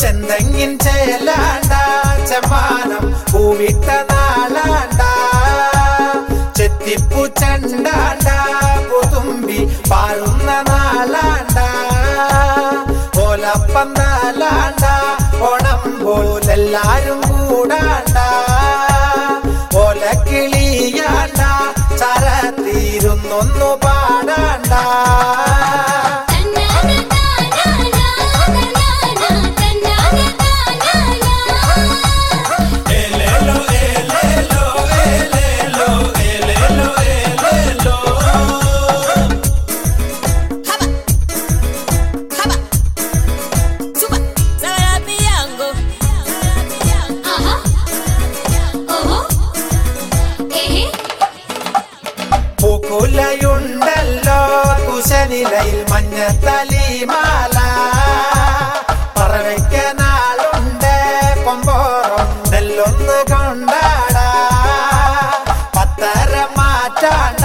ചെന്തെങ്ങിൻ ചേലാണ്ട ചെമ്മാനം പൂവിട്ട നാളാണ്ട ചെത്തിപ്പു ചണ്ടാണ്ട പുതുമ്പി പാറുന്ന പോലെല്ലാരും പൂക്കുലയുണ്ടല്ലോ കുശനിലയിൽ മഞ്ഞത്തലിമാല പറവയ്ക്കനാളുണ്ട് കൊമ്പോറും നെല്ലൊന്ന് കൊണ്ടാട. പത്തര മാറ്റാണ്ട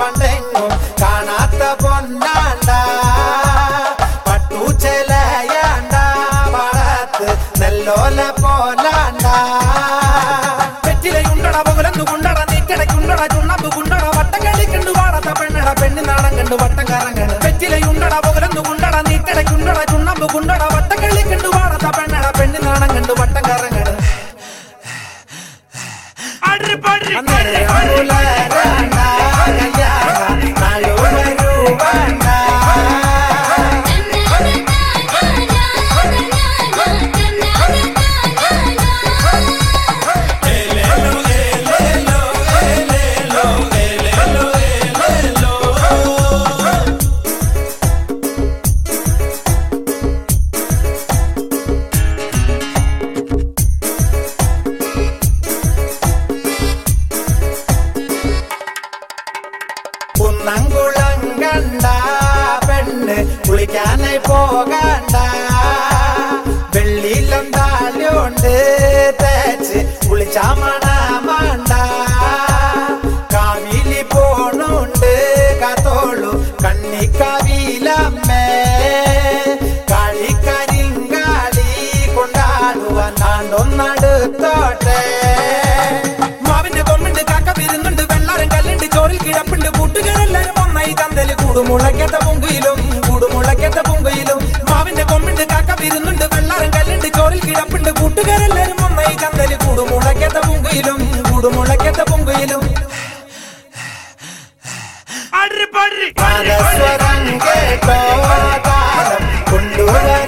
പണ്ടെങ്കും കാണാത്ത പൊന്നാണ്ട. പട്ടുചെലയാണ്ട വളത്ത് നെല്ലോല പോലാണ്ട. വെറ്റിലയുണ്ടട പകലന്നു കുണ്ടട കണ്ടു വട്ടം കറങ്ങണ് വെറ്റിലയുണ്ടട പകലന്നു കൊണ്ടട നീക്കടയ്ക്കുണ്ടട ചുണ്ണമ്പ് കുണ്ടട വട്ടം കളിക്കണ്ടു വാടത്ത പെണ്ണട പെണ്ണു നാണം കണ്ടു വട്ടം കറങ്ങണ് അന്നേരം പുലരണ്ട, കുന്നംകുളം കണ്ട പെണ്ണ് കുളിക്കാനായി പോകണ്ട. വെള്ളിയിലും താലുണ്ട് തേച്ച് കുളിച്ചാ മണമാണ്ട കാവിലി പോണുണ്ട് കാത്തോളു കണ്ണിക്കാവിലമ്മേ. കാളിക്കരിങ്കാളി കൊണ്ടാടുവാൻ നാണ്ടൊന്നടുത്തോട്ടെ മാവിന്റെ കൊമ്പിണ്ട് കാക്ക വിരുന്നുണ്ട് വെള്ളാരം കല്ലുണ്ട് ചോറിൽ കിടപ്പുണ്ട് തന്തൽ കുടുമുളക്കത്ത പൊങ്കയിലും കുടുമുളക്കത്ത പൊങ്കയിലും. മാവിന്റെ കൊമ്പുണ്ട് കാക്ക വിരുന്നുണ്ട് വെള്ളാരം കല്ലുണ്ട് ചോറിൽ കിടപ്പുണ്ട്. കൂട്ടുകാരെല്ലാരും ഒന്നായി ചന്തൽ കുടുമുളക്കത്ത പൊങ്കയിലും കുടുമുളക്കത്ത പൊങ്കയിലും. കേട്ടോ കൊണ്ടുവരാ.